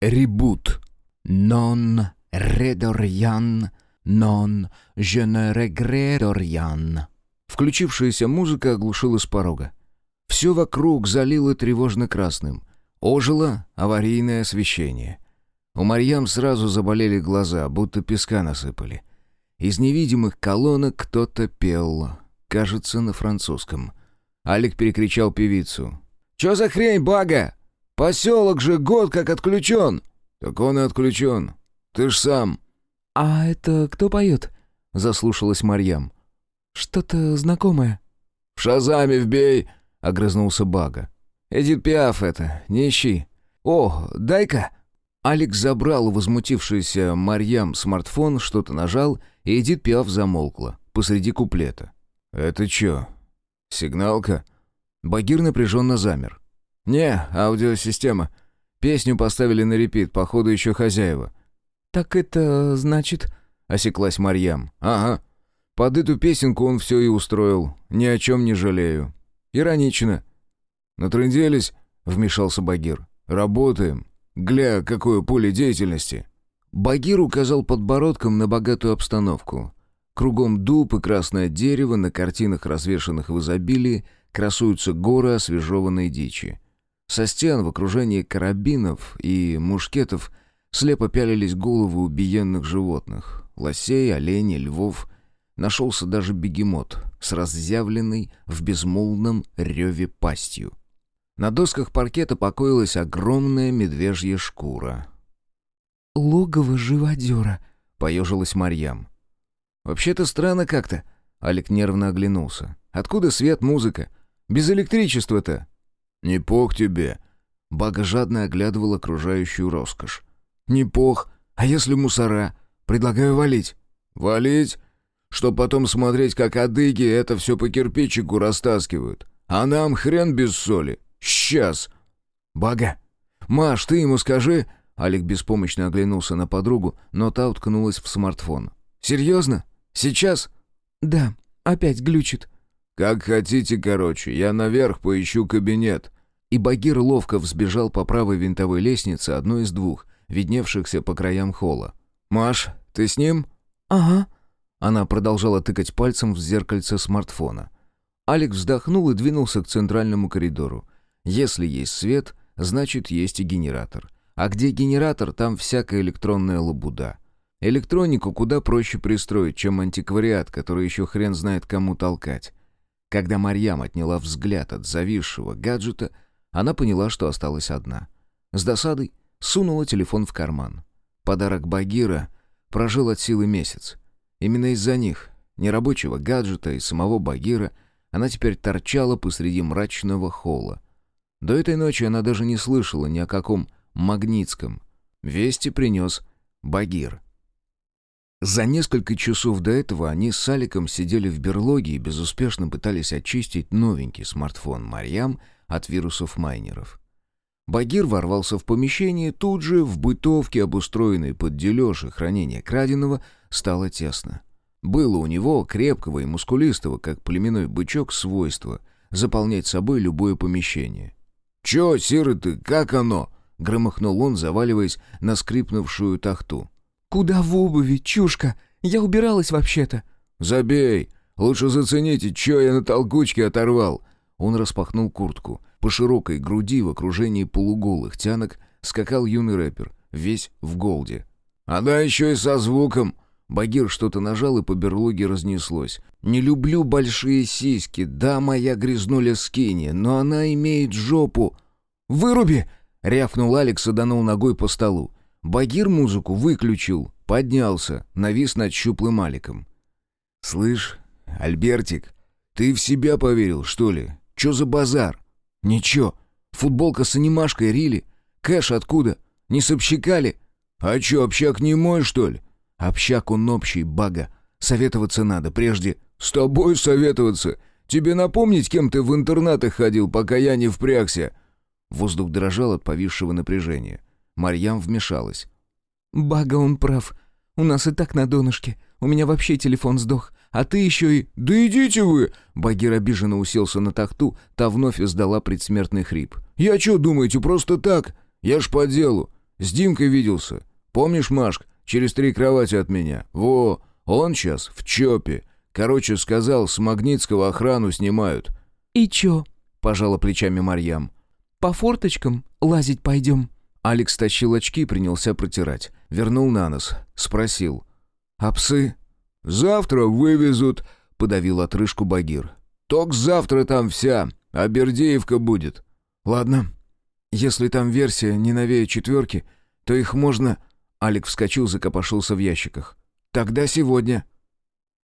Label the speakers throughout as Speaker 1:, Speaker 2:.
Speaker 1: Ребут. Non redorian, non je. Включившаяся музыка оглушила с порога. Все вокруг залило тревожно красным. Ожило аварийное освещение. У Марьям сразу заболели глаза, будто песка насыпали. Из невидимых колонок кто-то пел, кажется, на французском. Алик перекричал певицу. «Чё за хрень, бага? Поселок же год как отключен!» «Так он и отключен. Ты ж сам».
Speaker 2: «А это кто поет?» — заслушалась Марьям. «Что-то знакомое».
Speaker 1: «В шазаме вбей!» — огрызнулся Бага. «Эдит Пиаф это, не ищи. О, дай-ка!» Алекс забрал у возмутившейся Марьям смартфон, что-то нажал, и Эдит Пиаф замолкла посреди куплета. «Это чё, сигналка?» Багир напряженно замер. «Не, аудиосистема. Песню поставили на репит, походу еще хозяева».
Speaker 2: «Так это значит...»
Speaker 1: — осеклась Марьям. «Ага. Под эту песенку он все и устроил. Ни о чем не жалею. Иронично». «Натрынделись?» — вмешался Багир. «Работаем. Гля, какое поле деятельности!» Багир указал подбородком на богатую обстановку. Кругом дуб и красное дерево, на картинах, развешанных в изобилии, красуются горы освежеванной дичи. Со стен в окружении карабинов и мушкетов слепо пялились головы убиенных животных. Лосей, оленей, львов. Нашелся даже бегемот с разъявленной в безмолвном реве пастью. На досках паркета покоилась огромная медвежья шкура.
Speaker 2: «Логово живодера», —
Speaker 1: поежилась Марьям. «Вообще-то странно как-то», — Алик нервно оглянулся. «Откуда свет, музыка? Без электричества-то?» «Не пох тебе!» Бага жадно оглядывал окружающую роскошь. «Не пох. А если мусора? Предлагаю валить». «Валить? Чтоб потом смотреть, как адыги это все по кирпичику растаскивают. А нам хрен без соли. Сейчас!» «Бага! Маш, ты ему скажи...» Алик беспомощно оглянулся на подругу, но та уткнулась в смартфон. «Серьезно? Сейчас?»
Speaker 2: «Да, опять глючит».
Speaker 1: «Как хотите, короче, я наверх поищу кабинет». И Багир ловко взбежал по правой винтовой лестнице, одной из двух, видневшихся по краям холла. «Маш, ты с ним?»
Speaker 2: «Ага».
Speaker 1: Она продолжала тыкать пальцем в зеркальце смартфона. Алекс вздохнул и двинулся к центральному коридору. Если есть свет, значит есть и генератор. А где генератор, там всякая электронная лабуда. Электронику куда проще пристроить, чем антиквариат, который еще хрен знает кому толкать. Когда Марьям отняла взгляд от зависшего гаджета, она поняла, что осталась одна. С досадой сунула телефон в карман. Подарок Багира прожил от силы месяц. Именно из-за них, нерабочего гаджета и самого Багира, она теперь торчала посреди мрачного холла. До этой ночи она даже не слышала ни о каком Магнитском. Вести принес Багир. За несколько часов до этого они с Аликом сидели в берлоге и безуспешно пытались очистить новенький смартфон Марьям от вирусов майнеров. Багир ворвался в помещение, тут же в бытовке, обустроенной под дележ и хранение краденого, стало тесно. Было у него, крепкого и мускулистого, как племенной бычок, свойство заполнять собой любое помещение. «Чё, сиры ты, как оно?» — громыхнул он, заваливаясь на скрипнувшую тахту.
Speaker 2: «Куда в обуви, чушка? Я убиралась вообще-то».
Speaker 1: «Забей! Лучше зацените, чё я на толкучке оторвал!» Он распахнул куртку. По широкой груди в окружении полуголых тянок скакал юный рэпер, весь в голде. «Она еще и со звуком!» Багир что-то нажал, и по берлоге разнеслось. «Не люблю большие сиськи, да, моя грязнуля скини, но она имеет жопу!» «Выруби!» — рявкнул Алекс и данул ногой по столу. Багир музыку выключил, поднялся, навис над щуплым Аликом. «Слышь, Альбертик, ты в себя поверил, что ли? Чё за базар?» «Ничего. Футболка с анимашкой рили. Кэш откуда? Не сообщикали?» «А чё, общак не мой, что ли?» «Общак он общий, бага. Советоваться надо, прежде...» «С тобой советоваться? Тебе напомнить, кем ты в интернатах ходил, пока я не впрягся?» Воздух дрожал от повисшего напряжения. Марьям вмешалась.
Speaker 2: «Бага, он прав. У нас и так на донышке. У меня вообще телефон сдох. А ты еще и...»
Speaker 1: «Да идите вы!» Багир обиженно уселся на тахту, та вновь издала предсмертный хрип. «Я что, думаете, просто так? Я ж по делу. С Димкой виделся. Помнишь, Машк, через три кровати от меня? Во, он сейчас в ЧОПе. Короче, сказал, с Магнитского охрану снимают».
Speaker 2: «И чё?»
Speaker 1: — пожала плечами Марьям.
Speaker 2: «По форточкам лазить пойдем?»
Speaker 1: Алекс тащил очки и принялся протирать. Вернул на нос. Спросил. «А псы?» «Завтра вывезут», — подавил отрыжку Багир. «Ток завтра там вся, а Бердеевка будет».
Speaker 2: «Ладно. Если там версия не новее четверки, то их можно...»
Speaker 1: Алик вскочил, закопошился в ящиках. «Тогда сегодня».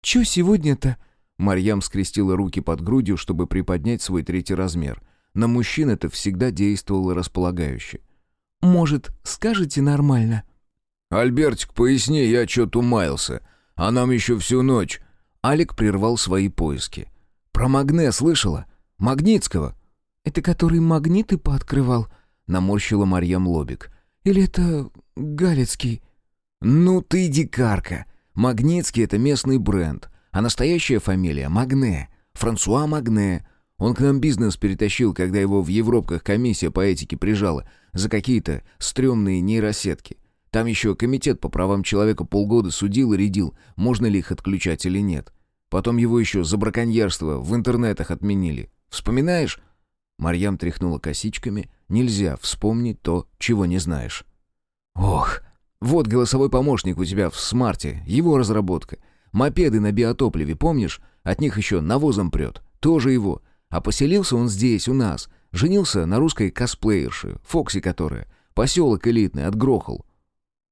Speaker 2: «Чё сегодня-то?»
Speaker 1: Марьям скрестила руки под грудью, чтобы приподнять свой третий размер. На мужчин это всегда действовало располагающе.
Speaker 2: «Может, скажете нормально?»
Speaker 1: «Альбертик, поясни, я чё-то умаялся. А нам еще всю ночь». Алик прервал свои поиски. «Про Магне слышала? Магнитского?»
Speaker 2: «Это который магниты пооткрывал?»
Speaker 1: — наморщила Марьям лобик.
Speaker 2: «Или это Галицкий?»
Speaker 1: «Ну ты дикарка. Магнитский — это местный бренд, а настоящая фамилия — Магне. Франсуа Магне. Он к нам бизнес перетащил, когда его в Европках комиссия по этике прижала за какие-то стрёмные нейросетки. Там еще комитет по правам человека полгода судил и рядил, можно ли их отключать или нет. Потом его еще за браконьерство в интернетах отменили. Вспоминаешь? Марьям тряхнула косичками. Нельзя вспомнить то, чего не знаешь. Ох, вот голосовой помощник у тебя в смарте, его разработка. Мопеды на биотопливе, помнишь? От них еще навозом прет. Тоже его. А поселился он здесь, у нас. Женился на русской косплеерше, Фокси которая. Поселок элитный, отгрохал.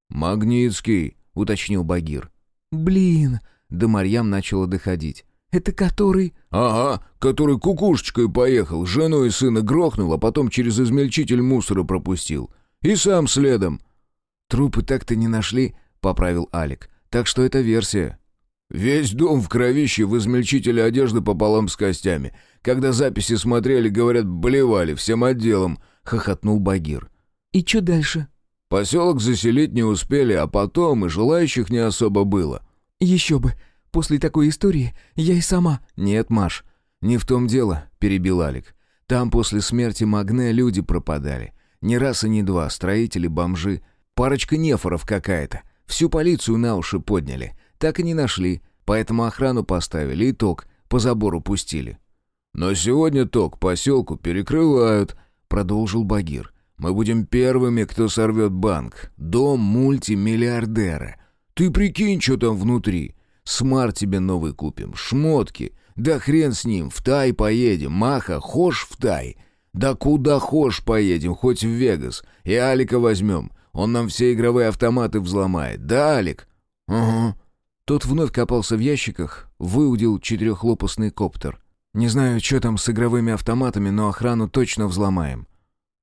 Speaker 1: «Магнитский», — уточнил Багир.
Speaker 2: «Блин», —
Speaker 1: до Марьям начала доходить.
Speaker 2: «Это который...»
Speaker 1: «Ага, который кукушечкой поехал, жену и сына грохнул, а потом через измельчитель мусора пропустил. И сам следом».
Speaker 2: «Трупы так-то не нашли», — поправил Алик. «Так что это версия».
Speaker 1: «Весь дом в кровище в измельчителе одежды пополам с костями. Когда записи смотрели, говорят, болевали всем отделом», — хохотнул Багир.
Speaker 2: «И что дальше?»
Speaker 1: Поселок заселить не успели, а потом и желающих не особо было.
Speaker 2: «Еще бы! После такой истории я и сама...»
Speaker 1: «Нет, Маш, не в том дело», — перебил Алик. «Там после смерти Магне люди пропадали. Не раз и не два, строители, бомжи. Парочка нефоров какая-то. Всю полицию на уши подняли. Так и не нашли, поэтому охрану поставили и ток по забору пустили». «Но сегодня ток поселку перекрывают», — продолжил Багир. Мы будем первыми, кто сорвет банк. Дом мультимиллиардера. Ты прикинь, что там внутри. Смарт тебе новый купим, шмотки. Да хрен с ним, в Тай поедем. Маха, хошь в Тай. Да куда хошь поедем, хоть в Вегас. И Алика возьмем. Он нам все игровые автоматы взломает. Да, Алик? Угу. Тот вновь копался в ящиках, выудил четырехлопастный коптер. Не знаю, что там с игровыми автоматами, но охрану точно взломаем.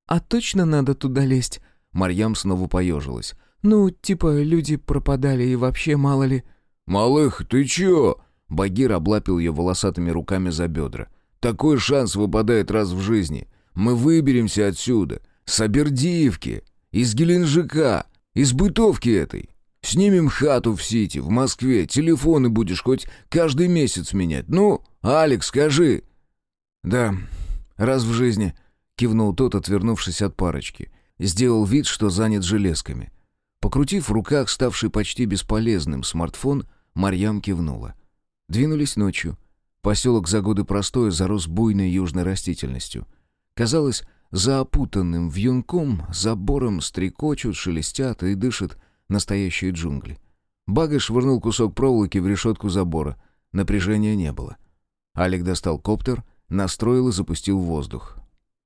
Speaker 2: «А точно надо туда лезть?»
Speaker 1: Марьям снова поежилась.
Speaker 2: «Ну, типа, люди пропадали и вообще мало ли...»
Speaker 1: «Малых, ты чё?» Багир облапил ее волосатыми руками за бедра. «Такой шанс выпадает раз в жизни. Мы выберемся отсюда. С Абердиевки, из Геленджика, из бытовки этой. Снимем хату в Сити, в Москве, телефоны будешь хоть каждый месяц менять. Ну, Алекс, скажи».
Speaker 2: «Да, раз в жизни», Кивнул тот, отвернувшись от парочки. Сделал вид, что занят железками. Покрутив в руках ставший почти бесполезным смартфон, Марьям кивнула. Двинулись ночью. Поселок за годы простоя зарос буйной южной растительностью. Казалось, за опутанным вьюнком, забором стрекочут, шелестят и дышат настоящие джунгли. Бага швырнул кусок проволоки в решетку забора. Напряжения не было. Алик достал коптер, настроил и запустил в воздух.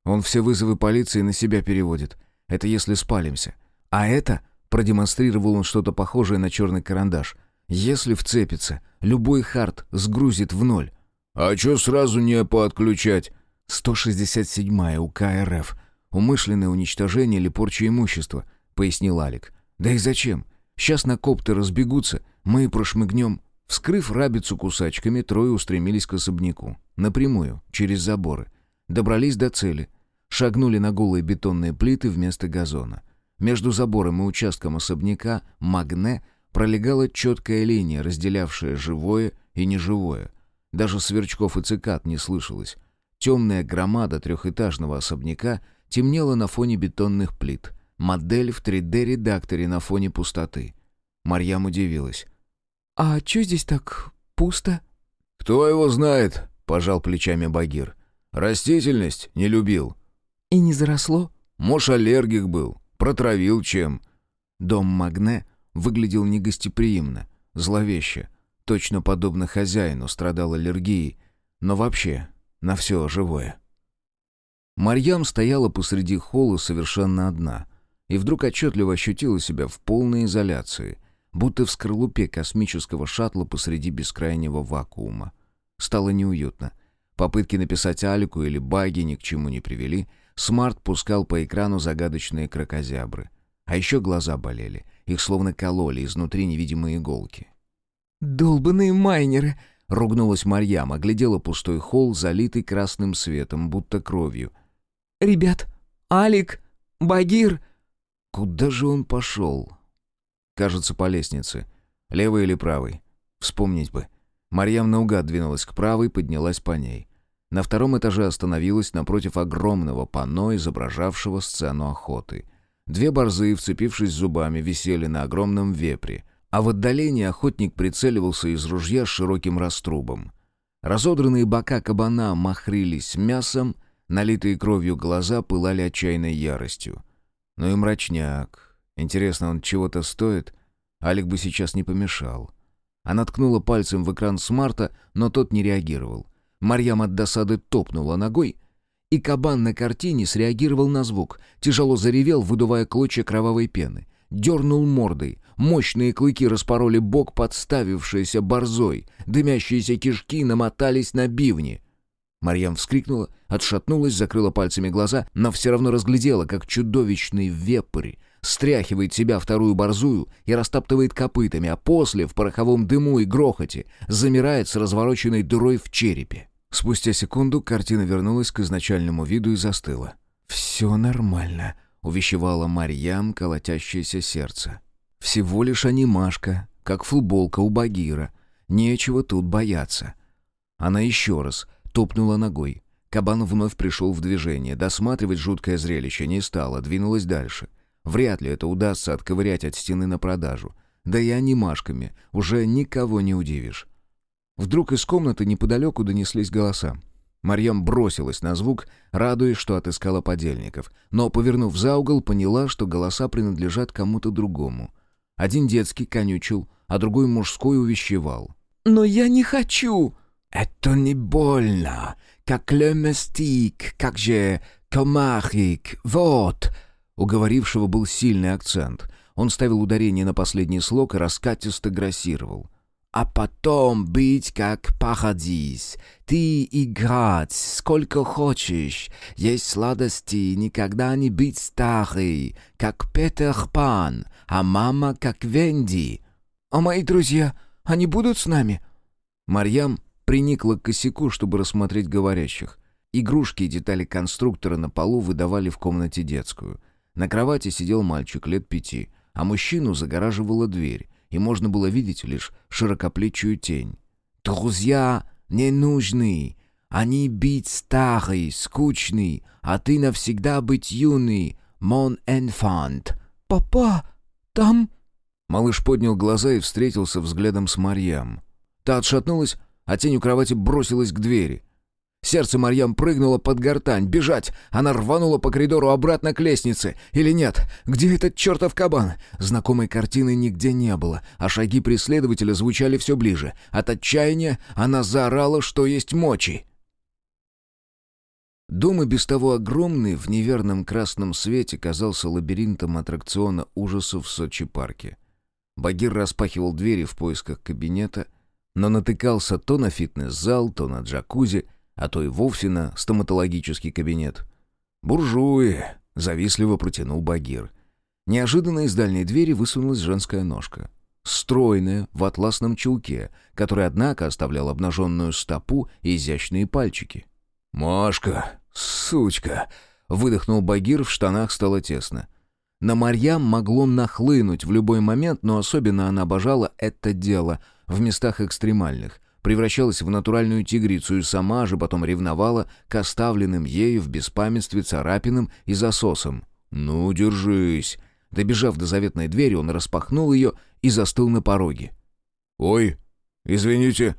Speaker 2: Он все вызовы полиции на себя переводит. Это если спалимся. А это, продемонстрировал он что-то похожее на черный карандаш, если вцепится, любой хард сгрузит в ноль.
Speaker 1: «А чё сразу не поотключать?»
Speaker 2: 167-я УК РФ. Умышленное уничтожение или порча имущества, пояснил Алик. Да и зачем? Сейчас на копты разбегутся, мы и прошмыгнем. Вскрыв рабицу кусачками, трое устремились к особняку. Напрямую, через заборы. Добрались до цели. Шагнули на голые бетонные плиты вместо газона. Между забором и участком особняка Магне пролегала четкая линия, разделявшая живое и неживое. Даже сверчков и цикад не слышалось. Темная громада трехэтажного особняка темнела на фоне бетонных плит.
Speaker 1: Модель в 3D-редакторе на фоне пустоты. Марьям удивилась.
Speaker 2: «А чё здесь так пусто?»
Speaker 1: «Кто его знает?» — пожал плечами Багир. «Растительность не любил».
Speaker 2: «И не заросло?»
Speaker 1: «Муж аллергик был. Протравил чем».
Speaker 2: Дом Магне выглядел негостеприимно, зловеще. Точно подобно хозяину страдал аллергией, но вообще на все живое. Марьям стояла посреди холла совершенно одна и вдруг отчетливо ощутила себя в полной изоляции, будто в скорлупе космического шаттла посреди бескрайнего вакуума. Стало неуютно. Попытки написать Алику или Баги ни к чему не привели. Смарт пускал по экрану загадочные крокозябры. А еще глаза болели. Их словно кололи изнутри невидимые иголки. «Долбаные майнеры!»
Speaker 1: — ругнулась Марьям, оглядела пустой холл, залитый красным светом, будто кровью.
Speaker 2: «Ребят, Алик, Багир!»
Speaker 1: Куда же он пошел? Кажется, по лестнице. Левый или правый? Вспомнить бы. Марьям наугад двинулась к правой, поднялась по ней. На втором этаже остановилась напротив огромного панно, изображавшего сцену охоты. Две борзы, вцепившись зубами, висели на огромном вепре, а в отдалении охотник прицеливался из ружья с широким раструбом. Разодранные бока кабана махрились мясом, налитые кровью глаза пылали отчаянной яростью. Ну и мрачняк. Интересно, он чего-то стоит? Алик бы сейчас не помешал. Она ткнула пальцем в экран смарта, но тот не реагировал. Марьям от досады топнула ногой, и кабан на картине среагировал на звук, тяжело заревел, выдувая клочья кровавой пены. Дернул мордой, мощные клыки распороли бок, подставившийся борзой, дымящиеся кишки намотались на бивни. Марьям вскрикнула, отшатнулась, закрыла пальцами глаза, но все равно разглядела, как чудовищный вепрь стряхивает себя вторую борзую и растаптывает копытами, а после, в пороховом дыму и грохоте, замирает с развороченной дырой в черепе. Спустя секунду картина вернулась к изначальному виду и застыла.
Speaker 2: «Все нормально», —
Speaker 1: увещевала Марьям колотящееся сердце. «Всего лишь анимашка, как футболка у Багира. Нечего тут бояться». Она еще раз топнула ногой. Кабан вновь пришел в движение. Досматривать жуткое зрелище не стало, двинулась дальше. Вряд ли это удастся отковырять от стены на продажу. Да и анимашками уже никого не удивишь. Вдруг из комнаты неподалеку донеслись голоса. Марьям бросилась на звук, радуясь, что отыскала подельников, но, повернув за угол, поняла, что голоса принадлежат кому-то другому. Один детский конючил, а другой мужской увещевал.
Speaker 2: «Но я не хочу!»
Speaker 1: «Это не больно, как леместик, как же комахик, вот!» У говорившего был сильный акцент. Он ставил ударение на последний слог и раскатисто грассировал а потом быть как парадис. Ты играть сколько хочешь, есть сладости, никогда не быть старый, как Петер Пан, а мама как Венди.
Speaker 2: А мои друзья, они будут с нами?
Speaker 1: Марьям приникла к косяку, чтобы рассмотреть говорящих. Игрушки и детали конструктора на полу выдавали в комнате детскую. На кровати сидел мальчик лет пяти, а мужчину загораживала дверь и можно было видеть лишь широкоплечую тень. «Друзья не нужны. Они быть старый, скучный, а ты навсегда быть юный, мон энфант».
Speaker 2: «Папа, там...»
Speaker 1: Малыш поднял глаза и встретился взглядом с Марьям. Та отшатнулась, а тень у кровати бросилась к двери. Сердце Марьям прыгнуло под гортань. Бежать! Она рванула по коридору обратно к лестнице. Или нет? Где этот чертов кабан? Знакомой картины нигде не было, а шаги преследователя звучали все ближе. От отчаяния она заорала, что есть мочи. Дом и без того огромный, в неверном красном свете казался лабиринтом аттракциона ужасов в Сочи-парке. Багир распахивал двери в поисках кабинета, но натыкался то на фитнес-зал, то на джакузи — а то и вовсе на стоматологический кабинет. «Буржуи!» — завистливо протянул Багир. Неожиданно из дальней двери высунулась женская ножка. Стройная, в атласном чулке, который, однако, оставлял обнаженную стопу и изящные пальчики. «Машка! Сучка!» — выдохнул Багир, в штанах стало тесно. На Марьям могло нахлынуть в любой момент, но особенно она обожала это дело в местах экстремальных, превращалась в натуральную тигрицу и сама же потом ревновала к оставленным ею в беспамятстве царапинам и засосам.
Speaker 2: «Ну, держись». Добежав до заветной двери, он распахнул ее и застыл на пороге. «Ой, извините».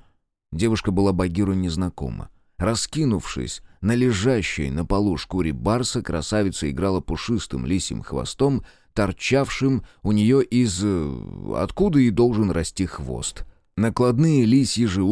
Speaker 2: Девушка была Багиру незнакома. Раскинувшись на лежащей на полу шкуре барса, красавица играла пушистым лисим хвостом, торчавшим у нее из... Э, откуда и должен расти хвост. Накладные лисьи же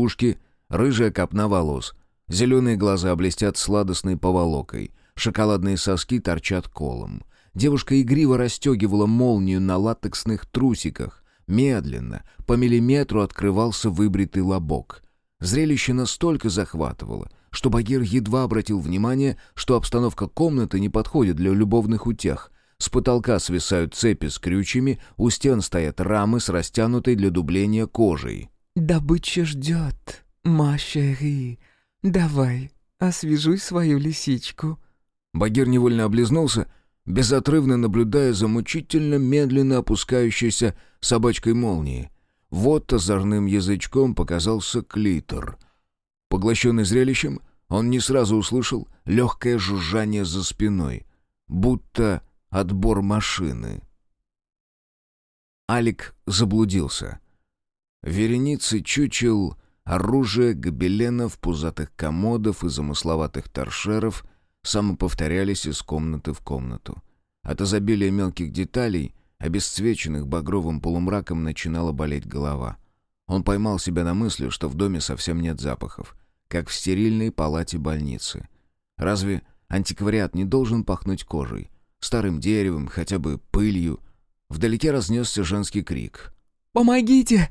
Speaker 2: рыжая копна волос, зеленые глаза блестят сладостной поволокой, шоколадные соски торчат колом. Девушка игриво расстегивала молнию на латексных трусиках. Медленно, по миллиметру открывался выбритый лобок. Зрелище настолько захватывало, что Багир едва обратил внимание, что обстановка комнаты не подходит для любовных утех. С потолка свисают цепи с крючьями, у стен стоят рамы с растянутой для дубления кожей.
Speaker 3: «Добыча ждет, Машери. Давай, освежуй свою лисичку».
Speaker 2: Багир невольно облизнулся, безотрывно наблюдая за мучительно медленно опускающейся собачкой молнии. Вот озорным язычком показался клитор. Поглощенный зрелищем, он не сразу услышал легкое жужжание за спиной, будто отбор машины. Алик заблудился. Вереницы чучел, оружие, гобеленов, пузатых комодов и замысловатых торшеров самоповторялись из комнаты в комнату. От изобилия мелких деталей, обесцвеченных багровым полумраком, начинала болеть голова. Он поймал себя на мысли, что в доме совсем нет запахов — как в стерильной палате больницы. Разве антиквариат не должен пахнуть кожей, старым деревом, хотя бы пылью? Вдалеке разнесся женский крик.
Speaker 3: «Помогите!»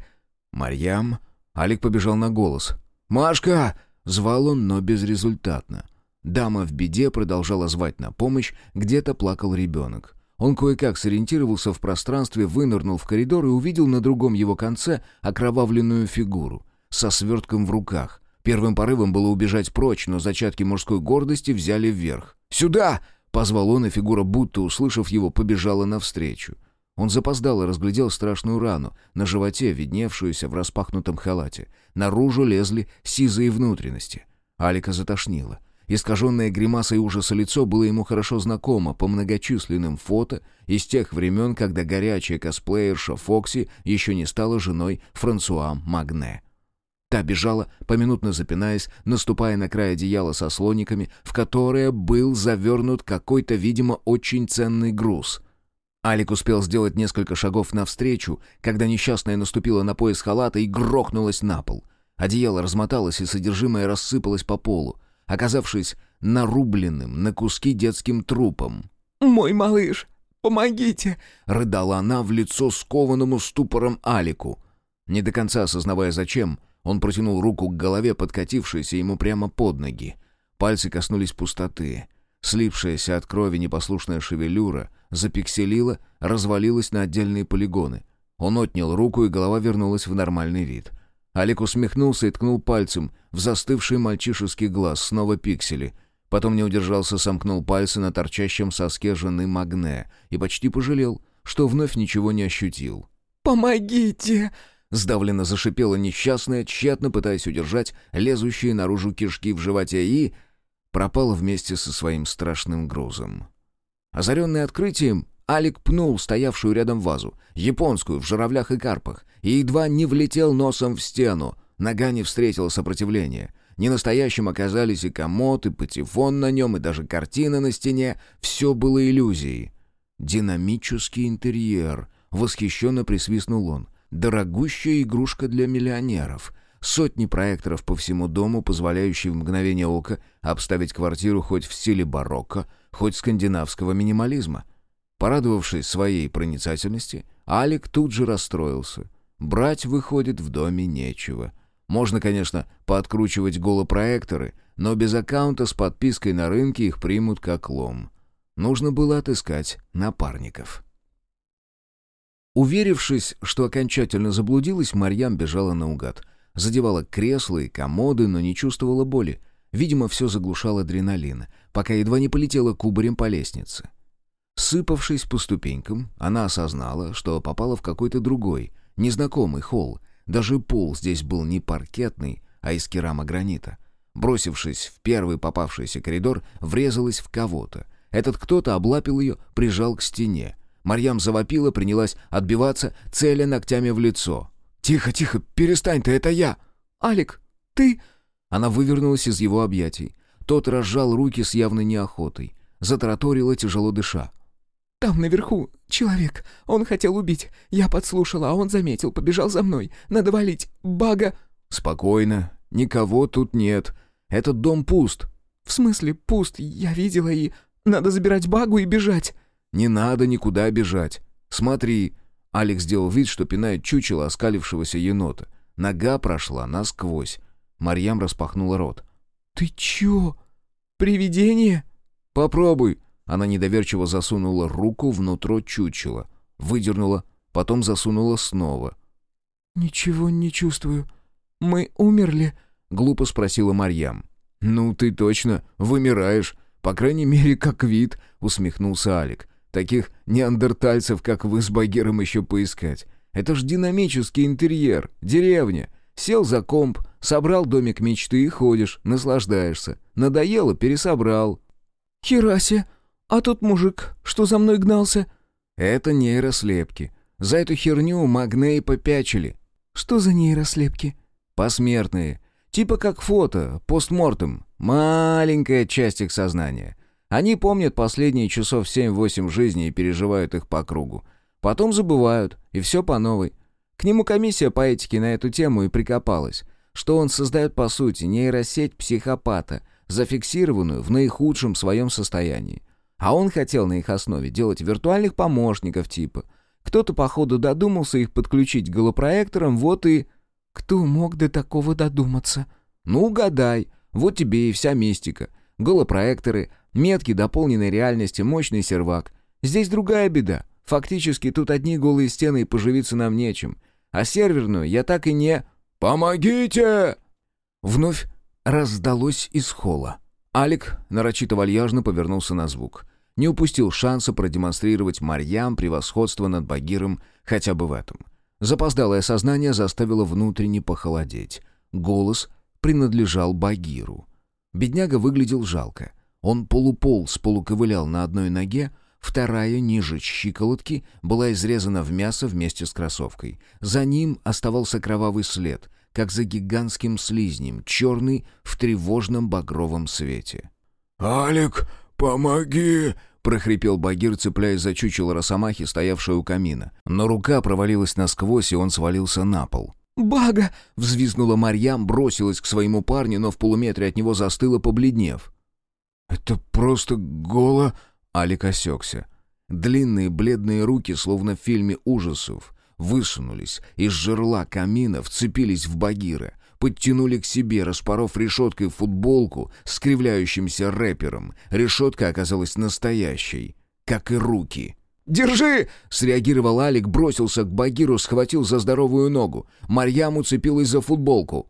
Speaker 2: «Марьям!» Алик побежал на голос. «Машка!» — звал он, но безрезультатно. Дама в беде продолжала звать на помощь, где-то плакал ребенок. Он кое-как сориентировался в пространстве, вынырнул в коридор и увидел на другом его конце окровавленную фигуру со свертком в руках. Первым порывом было убежать прочь, но зачатки мужской гордости взяли вверх. «Сюда!» — позвал он, и фигура, будто услышав его, побежала навстречу. Он запоздал и разглядел страшную рану на животе, видневшуюся в распахнутом халате. Наружу лезли сизые внутренности. Алика затошнило. Искаженное гримасой ужаса лицо было ему хорошо знакомо по многочисленным фото из тех времен, когда горячая косплеерша Фокси еще не стала женой Франсуа Магне. Та бежала, поминутно запинаясь, наступая на край одеяла со слониками, в которое был завернут какой-то, видимо, очень ценный груз. Алик успел сделать несколько шагов навстречу, когда несчастная наступила на пояс халата и грохнулась на пол. Одеяло размоталось, и содержимое рассыпалось по полу, оказавшись нарубленным на куски детским трупом.
Speaker 3: «Мой малыш, помогите!»
Speaker 2: — рыдала она в лицо скованному ступором Алику. Не до конца осознавая зачем, он протянул руку к голове, подкатившейся ему прямо под ноги. Пальцы коснулись пустоты. Слипшаяся от крови непослушная шевелюра запикселила, развалилась на отдельные полигоны. Он отнял руку, и голова вернулась в нормальный вид. Олег усмехнулся и ткнул пальцем в застывший мальчишеский глаз, снова пиксели. Потом не удержался, сомкнул пальцы на торчащем соске жены Магне и почти пожалел, что вновь ничего не ощутил.
Speaker 3: «Помогите!»
Speaker 2: Сдавленно зашипела несчастная, тщетно пытаясь удержать лезущие наружу кишки в животе и... пропала вместе со своим страшным грузом. Озаренный открытием, Алик пнул стоявшую рядом вазу, японскую, в журавлях и карпах, и едва не влетел носом в стену. Нога не встретила сопротивления. Ненастоящим оказались и комод, и патефон на нем, и даже картина на стене. Все было иллюзией. «Динамический интерьер», — восхищенно присвистнул он. Дорогущая игрушка для миллионеров. Сотни проекторов по всему дому, позволяющие в мгновение ока обставить квартиру хоть в стиле барокко, хоть скандинавского минимализма. Порадовавшись своей проницательности, Алик тут же расстроился. Брать, выходит, в доме нечего. Можно, конечно, пооткручивать голопроекторы, но без аккаунта с подпиской на рынке их примут как лом. Нужно было отыскать напарников. Уверившись, что окончательно заблудилась, Марьям бежала наугад. Задевала кресла и комоды, но не чувствовала боли. Видимо, все заглушал адреналин, пока едва не полетела кубарем по лестнице. Сыпавшись по ступенькам, она осознала, что попала в какой-то другой, незнакомый холл. Даже пол здесь был не паркетный, а из керамогранита. Бросившись в первый попавшийся коридор, врезалась в кого-то —
Speaker 1: Этот кто-то облапил ее, прижал к стене. Марьям завопила, принялась отбиваться, целя ногтями в лицо.
Speaker 2: «Тихо, тихо, перестань ты, это я!»
Speaker 3: «Алик, ты...»
Speaker 1: Она вывернулась из его объятий. Тот разжал руки с явной неохотой. Затараторила, тяжело дыша.
Speaker 3: «Там наверху человек. Он хотел убить. Я подслушала, а он заметил, побежал за мной. Надо валить. Бага...»
Speaker 1: «Спокойно. Никого тут нет. Этот дом пуст».
Speaker 3: «В смысле пуст? Я видела и... Надо забирать багу и бежать».
Speaker 1: «Не надо никуда бежать. Смотри». Алекс сделал вид, что пинает чучело оскалившегося енота. Нога прошла насквозь. Марьям распахнула рот.
Speaker 3: «Ты чё? Привидение?»
Speaker 1: «Попробуй». Она недоверчиво засунула руку внутрь чучела. Выдернула, потом засунула снова.
Speaker 3: «Ничего не чувствую. Мы умерли?»
Speaker 1: — глупо спросила Марьям. «Ну, ты точно вымираешь. По крайней мере, как вид», — усмехнулся Алик. «Таких неандертальцев, как вы с Багиром, еще поискать. Это ж динамический интерьер, деревня. Сел за комп, собрал домик мечты и ходишь, наслаждаешься. Надоело, пересобрал».
Speaker 3: «Херасе! А тот мужик, что за мной гнался?»
Speaker 1: «Это нейрослепки. За эту херню Магней попячили».
Speaker 3: «Что за нейрослепки?»
Speaker 1: «Посмертные. Типа как фото, постмортем. Маленькая часть их сознания. Они помнят последние часов 7-8 жизни и переживают их по кругу. Потом забывают, и все по новой. К нему комиссия по этике на эту тему и прикопалась, что он создает по сути нейросеть психопата, зафиксированную в наихудшем своем состоянии. А он хотел на их основе делать виртуальных помощников типа. Кто-то, походу, додумался их подключить к голопроекторам, вот и...
Speaker 3: Кто мог до такого додуматься?
Speaker 1: Ну, угадай. Вот тебе и вся мистика. Голопроекторы, метки дополненной реальности, мощный сервак. Здесь другая беда. Фактически тут одни голые стены и поживиться нам нечем. А серверную я так и не...
Speaker 2: «Помогите!»
Speaker 1: Вновь раздалось из холла. Алик нарочито вальяжно повернулся на звук. Не упустил шанса продемонстрировать Марьям превосходство над Багиром хотя бы в этом. Запоздалое сознание заставило внутренне похолодеть. Голос принадлежал Багиру. Бедняга выглядел жалко. Он полуполз, полуковылял на одной ноге, вторая, ниже щиколотки, была изрезана в мясо вместе с кроссовкой. За ним оставался кровавый след, как за гигантским слизнем, черный в тревожном багровом свете.
Speaker 2: «Алик, помоги!»
Speaker 1: прохрипел Багир, цепляясь за чучело росомахи, стоявшее у камина. Но рука провалилась насквозь, и он свалился на пол.
Speaker 3: «Бага!»
Speaker 1: — взвизгнула Марьям, бросилась к своему парню, но в полуметре от него застыла, побледнев.
Speaker 2: «Это просто голо...»
Speaker 1: — Алик осекся. Длинные бледные руки, словно в фильме ужасов, высунулись из жерла камина, вцепились в Багира — подтянули к себе, распоров решеткой футболку с кривляющимся рэпером. Решетка оказалась настоящей, как и руки.
Speaker 3: «Держи!»
Speaker 1: — среагировал Алик, бросился к Багиру, схватил за здоровую ногу. Марьям уцепилась за футболку.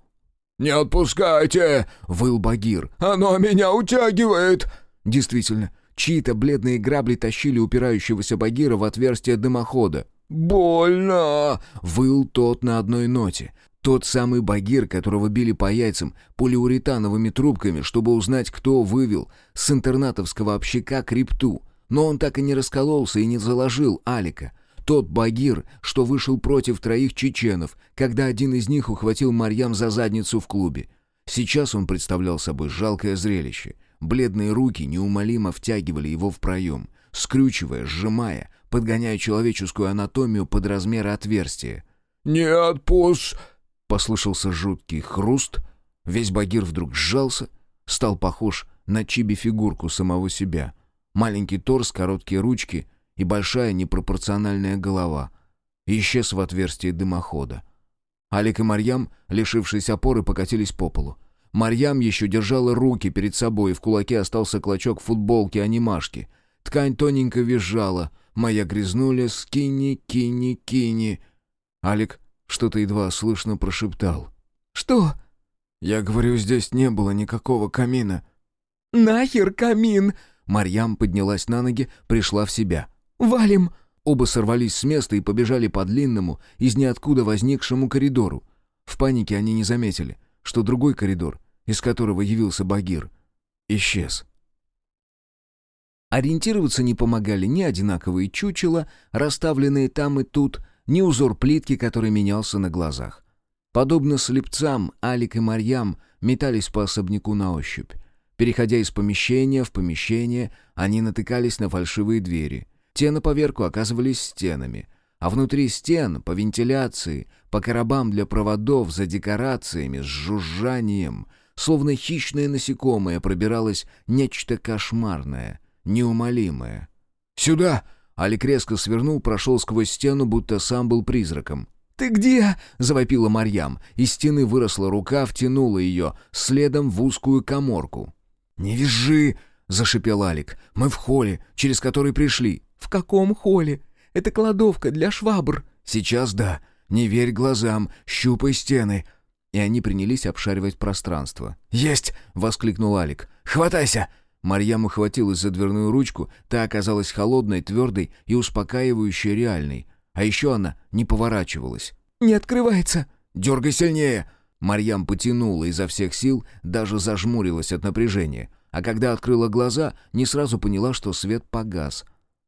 Speaker 2: «Не отпускайте!» — выл Багир. «Оно меня утягивает!»
Speaker 1: Действительно, чьи-то бледные грабли тащили упирающегося Багира в отверстие дымохода.
Speaker 2: «Больно!»
Speaker 1: — выл тот на одной ноте. Тот самый Багир, которого били по яйцам полиуретановыми трубками, чтобы узнать, кто вывел с интернатовского общака крипту. Но он так и не раскололся и не заложил Алика. Тот Багир, что вышел против троих чеченов, когда один из них ухватил Марьям за задницу в клубе. Сейчас он представлял собой жалкое зрелище. Бледные руки неумолимо втягивали его в проем, скрючивая, сжимая, подгоняя человеческую анатомию под размеры отверстия.
Speaker 2: «Не отпуск!»
Speaker 1: Послышался жуткий хруст. Весь Багир вдруг сжался, стал похож на чиби-фигурку самого себя. Маленький торс, короткие ручки и большая непропорциональная голова. исчез в отверстии дымохода. Алик и Марьям, лишившись опоры, покатились по полу. Марьям еще держала руки перед собой, и в кулаке остался клочок футболки анимашки. Ткань тоненько визжала. «Моя грязнуля, скини, кини, кини». Алик что-то едва слышно прошептал.
Speaker 3: «Что?»
Speaker 2: «Я говорю, здесь не было никакого камина».
Speaker 3: «Нахер камин?»
Speaker 1: Марьям поднялась на ноги, пришла в себя.
Speaker 3: «Валим!»
Speaker 1: Оба сорвались с места и побежали по длинному, из ниоткуда возникшему коридору. В панике они не заметили, что другой коридор, из которого явился Багир, исчез. Ориентироваться не помогали ни одинаковые чучела, расставленные там и тут, ни узор плитки, который менялся на глазах. Подобно слепцам, Алик и Марьям метались по особняку на ощупь. Переходя из помещения в помещение, они натыкались на фальшивые двери. Те на поверку оказывались стенами, а внутри стен, по вентиляции, по коробам для проводов, за декорациями, с жужжанием, словно хищное насекомое пробиралось нечто кошмарное, неумолимое. «Сюда!» Алик резко свернул, прошел сквозь стену, будто сам был призраком.
Speaker 3: «Ты где?»
Speaker 1: — завопила Марьям. Из стены выросла рука, втянула ее, следом в узкую коморку. «Не визжи!» — зашипел Алик. «Мы в холле, через который пришли».
Speaker 3: «В каком холле? Это кладовка для швабр».
Speaker 1: «Сейчас да. Не верь глазам, щупай стены». И они принялись обшаривать пространство.
Speaker 2: «Есть!»
Speaker 1: — воскликнул Алик.
Speaker 2: «Хватайся!»
Speaker 1: Марьям ухватилась за дверную ручку, та оказалась холодной, твердой и успокаивающей реальной. А еще она не поворачивалась.
Speaker 3: «Не открывается!»
Speaker 2: «Дергай сильнее!»
Speaker 1: Марьям потянула изо всех сил, даже зажмурилась от напряжения. А когда открыла глаза, не сразу поняла, что свет погас.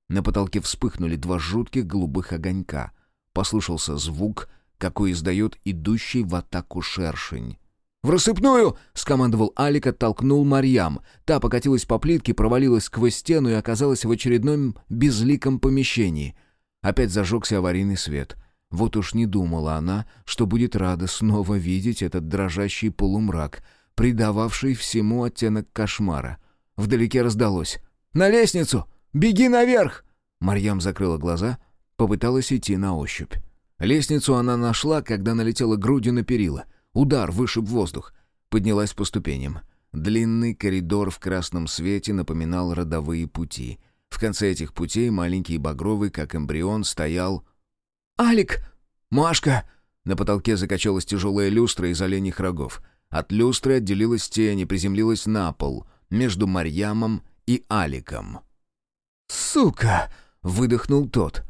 Speaker 1: На потолке вспыхнули два жутких голубых огонька. Послышался звук, какой издает идущий в атаку шершень.
Speaker 2: «В рассыпную!»
Speaker 1: — скомандовал Алик, оттолкнул Марьям. Та покатилась по плитке, провалилась сквозь стену и оказалась в очередном безликом помещении — Опять зажегся аварийный свет. Вот уж не думала она, что будет рада снова видеть этот дрожащий полумрак, придававший всему оттенок кошмара. Вдалеке раздалось. «На лестницу! Беги наверх!» Марьям закрыла глаза, попыталась идти на ощупь. Лестницу она нашла, когда налетела грудью на перила. Удар вышиб воздух. Поднялась по ступеням. Длинный коридор в красном свете напоминал родовые пути. В конце этих путей маленький багровый, как эмбрион, стоял...
Speaker 3: «Алик!»
Speaker 1: «Машка!» На потолке закачалась тяжелая люстра из оленьих рогов. От люстры отделилась тень и приземлилась на пол, между Марьямом и Аликом.
Speaker 3: «Сука!»
Speaker 1: — выдохнул тот.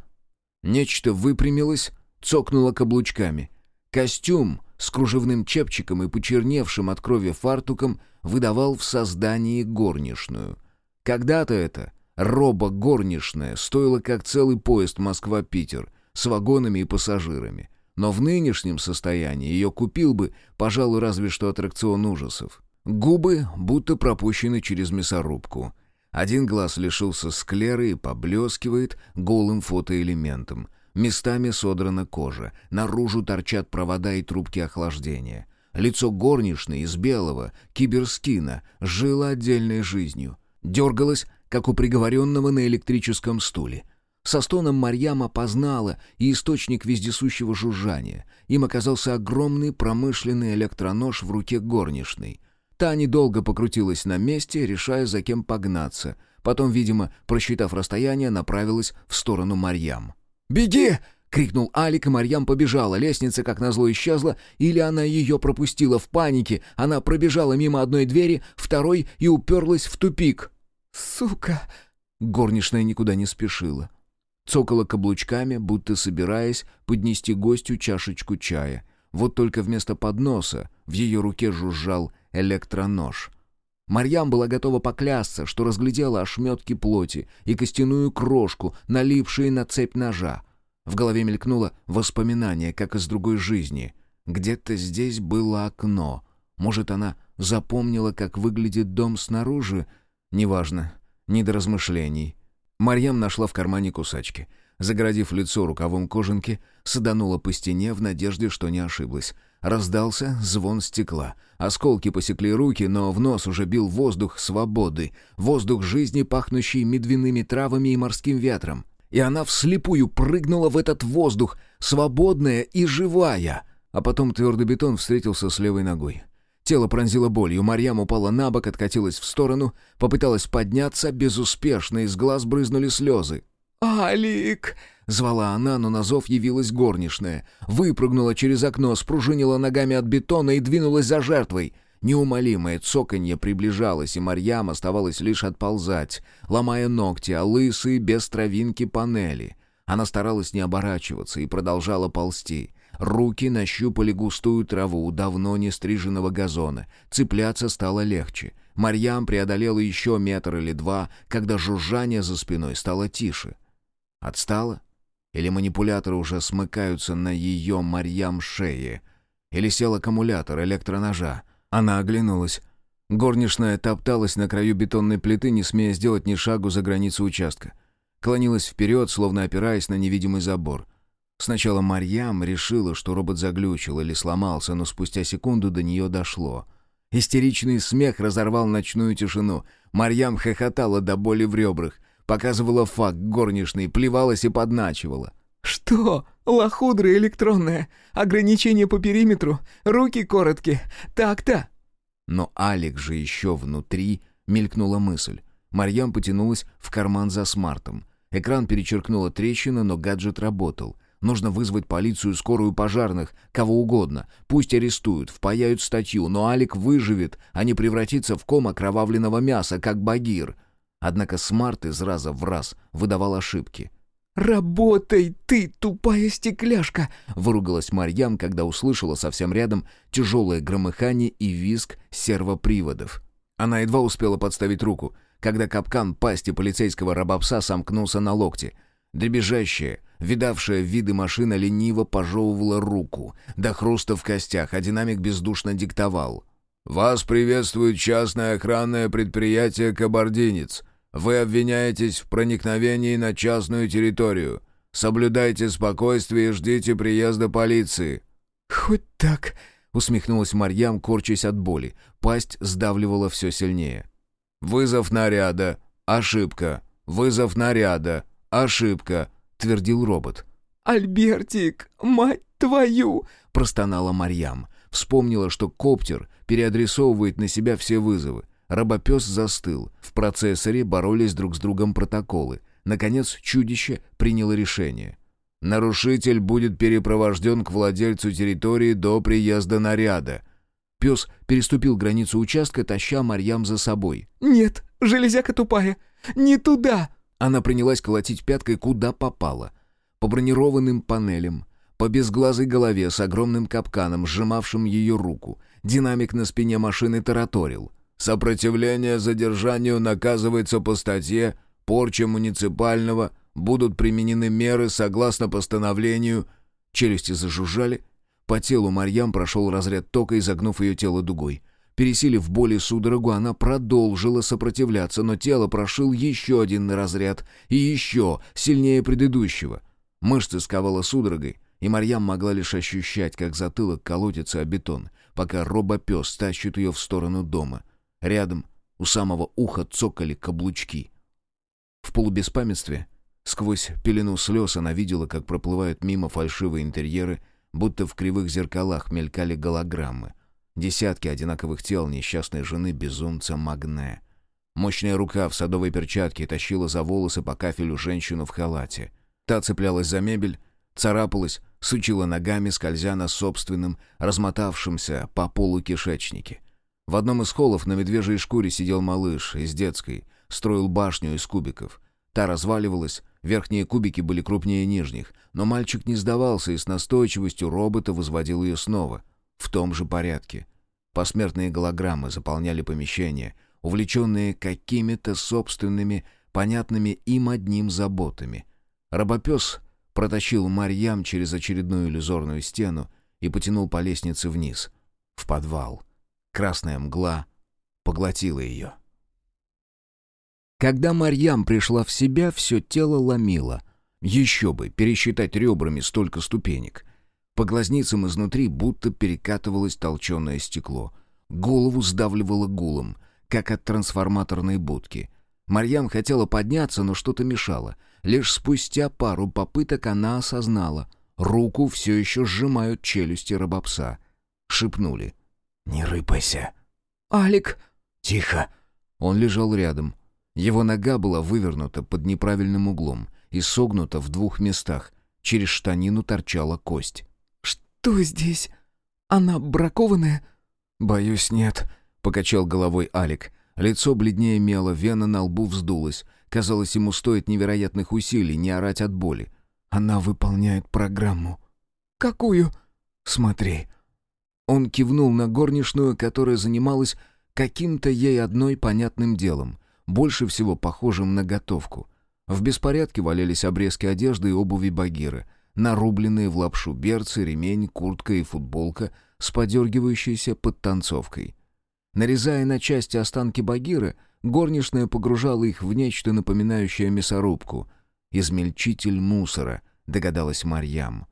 Speaker 1: Нечто выпрямилось, цокнуло каблучками. Костюм с кружевным чепчиком и почерневшим от крови фартуком выдавал в создании горничную. Когда-то это Роба горничная стоила как целый поезд Москва-Питер с вагонами и пассажирами. Но в нынешнем состоянии ее купил бы, пожалуй, разве что аттракцион ужасов. Губы будто пропущены через мясорубку. Один глаз лишился склеры и поблескивает голым фотоэлементом. Местами содрана кожа, наружу торчат провода и трубки охлаждения. Лицо горничной из белого, киберскина, жило отдельной жизнью. Дергалось, как у приговоренного на электрическом стуле. Со стоном Марьям опознала и источник вездесущего жужжания. Им оказался огромный промышленный электронож в руке горничной. Та недолго покрутилась на месте, решая, за кем погнаться. Потом, видимо, просчитав расстояние, направилась в сторону Марьям.
Speaker 2: «Беги!»
Speaker 1: — крикнул Алик, и Марьям побежала. Лестница, как назло, исчезла, или она ее пропустила в панике. Она пробежала мимо одной двери, второй и уперлась в тупик.
Speaker 3: «Сука!»
Speaker 1: Горничная никуда не спешила. Цокала каблучками, будто собираясь поднести гостю чашечку чая. Вот только вместо подноса в ее руке жужжал электронож. Марьям была готова поклясться, что разглядела ошметки плоти и костяную крошку, налипшие на цепь ножа. В голове мелькнуло воспоминание, как из другой жизни. Где-то здесь было окно. Может, она запомнила, как выглядит дом снаружи, Неважно. Не до размышлений. Марьям нашла в кармане кусачки. Загородив лицо рукавом кожанки, саданула по стене в надежде, что не ошиблась. Раздался звон стекла. Осколки посекли руки, но в нос уже бил воздух свободы, воздух жизни, пахнущий медвяными травами и морским ветром. И она вслепую прыгнула в этот воздух, свободная и живая. А потом твердый бетон встретился с левой ногой. Тело пронзило болью, Марьям упала на бок, откатилась в сторону, попыталась подняться, безуспешно, из глаз брызнули слезы.
Speaker 3: «Алик!»
Speaker 1: — звала она, но на зов явилась горничная. Выпрыгнула через окно, спружинила ногами от бетона и двинулась за жертвой. Неумолимое цоканье приближалось, и Марьям оставалось лишь отползать, ломая ногти, а лысые, без травинки панели. Она старалась не оборачиваться и продолжала ползти. Руки нащупали густую траву давно не стриженного газона. Цепляться стало легче. Марьям преодолела еще метр или два, когда жужжание за спиной стало тише. Отстала? Или манипуляторы уже смыкаются на ее Марьям шее? Или сел аккумулятор электроножа? Она оглянулась. Горничная топталась на краю бетонной плиты, не смея сделать ни шагу за границу участка. Клонилась вперед, словно опираясь на невидимый забор. Сначала Марьям решила, что робот заглючил или сломался, но спустя секунду до нее дошло. Истеричный смех разорвал ночную тишину. Марьям хохотала до боли в ребрах, показывала факт горничной, плевалась и подначивала.
Speaker 3: «Что? Лохудра электронная? Ограничение по периметру? Руки короткие? Так-то?»
Speaker 1: Но Алик же еще внутри мелькнула мысль. Марьям потянулась в карман за смартом. Экран перечеркнула трещина, но гаджет работал. Нужно вызвать полицию, скорую пожарных, кого угодно. Пусть арестуют, впаяют статью, но Алик выживет, а не превратится в ком окровавленного мяса, как Багир. Однако смарт из раза в раз выдавал ошибки.
Speaker 3: «Работай, ты, тупая стекляшка!»
Speaker 1: — выругалась Марьям, когда услышала совсем рядом тяжелое громыхание и визг сервоприводов. Она едва успела подставить руку, когда капкан пасти полицейского рабопса сомкнулся на локте. Дребезжащая, видавшая виды машина лениво пожевывала руку, до хруста в костях, а динамик бездушно диктовал. «Вас приветствует частное охранное предприятие «Кабардинец». Вы обвиняетесь в проникновении на частную территорию. Соблюдайте спокойствие и ждите приезда полиции».
Speaker 3: «Хоть так», —
Speaker 1: усмехнулась Марьям, корчась от боли. Пасть сдавливала все сильнее. «Вызов наряда. Ошибка. Вызов наряда. Ошибка», — твердил робот.
Speaker 3: «Альбертик, мать твою!»
Speaker 1: — простонала Марьям. Вспомнила, что коптер переадресовывает на себя все вызовы. Робопес застыл. В процессоре боролись друг с другом протоколы. Наконец чудище приняло решение. «Нарушитель будет перепровожден к владельцу территории до приезда наряда». Пес переступил границу участка, таща Марьям за собой.
Speaker 3: «Нет, железяка тупая! Не туда!»
Speaker 1: Она принялась колотить пяткой, куда попало. По бронированным панелям, по безглазой голове с огромным капканом, сжимавшим ее руку. Динамик на спине машины тараторил. Сопротивление задержанию наказывается по статье «Порча муниципального», будут применены меры согласно постановлению. Челюсти зажужжали. По телу Марьям прошел разряд тока, изогнув ее тело дугой. Пересилив боль и судорогу, она продолжила сопротивляться, но тело прошил еще один разряд, и еще, сильнее предыдущего. Мышцы сковала судорогой, и Марьям могла лишь ощущать, как затылок колотится о бетон, пока робопес тащит ее в сторону дома. Рядом, у самого уха, цокали каблучки. В полубеспамятстве, сквозь пелену слез, она видела, как проплывают мимо фальшивые интерьеры, будто в кривых зеркалах мелькали голограммы. Десятки одинаковых тел несчастной жены безумца Магне. Мощная рука в садовой перчатке тащила за волосы по кафелю женщину в халате. Та цеплялась за мебель, царапалась, сучила ногами, скользя на собственном, размотавшемся по полу кишечнике. В одном из холлов на медвежьей шкуре сидел малыш из детской, строил башню из кубиков. Та разваливалась, верхние кубики были крупнее нижних, но мальчик не сдавался и с настойчивостью робота возводил ее снова, в том же порядке. Посмертные голограммы заполняли помещение, увлеченные какими-то собственными, понятными им одним заботами. Робопес протащил Марьям через очередную иллюзорную стену и потянул по лестнице вниз, в подвал. Красная мгла поглотила ее. Когда Марьям пришла в себя, все тело ломило. Еще бы, пересчитать ребрами столько ступенек. По глазницам изнутри будто перекатывалось толченое стекло. Голову сдавливало гулом, как от трансформаторной будки. Марьям хотела подняться, но что-то мешало. Лишь спустя пару попыток она осознала. Руку все еще сжимают челюсти рабопса. Шепнули. «Не рыпайся».
Speaker 3: «Алик!»
Speaker 1: «Тихо!» Он лежал рядом. Его нога была вывернута под неправильным углом и согнута в двух местах. Через штанину торчала кость.
Speaker 3: «Что здесь? Она бракованная?»
Speaker 1: «Боюсь, нет», — покачал головой Алик. Лицо бледнее мело, вена на лбу вздулась. Казалось, ему стоит невероятных усилий не орать от боли. «Она выполняет программу».
Speaker 3: «Какую?»
Speaker 1: «Смотри». Он кивнул на горничную, которая занималась каким-то ей одной понятным делом, больше всего похожим на готовку. В беспорядке валялись обрезки одежды и обуви Багиры, нарубленные в лапшу берцы, ремень, куртка и футболка с подергивающейся подтанцовкой. Нарезая на части останки Багиры, горничная погружала их в нечто напоминающее мясорубку. «Измельчитель мусора», — догадалась Марьям.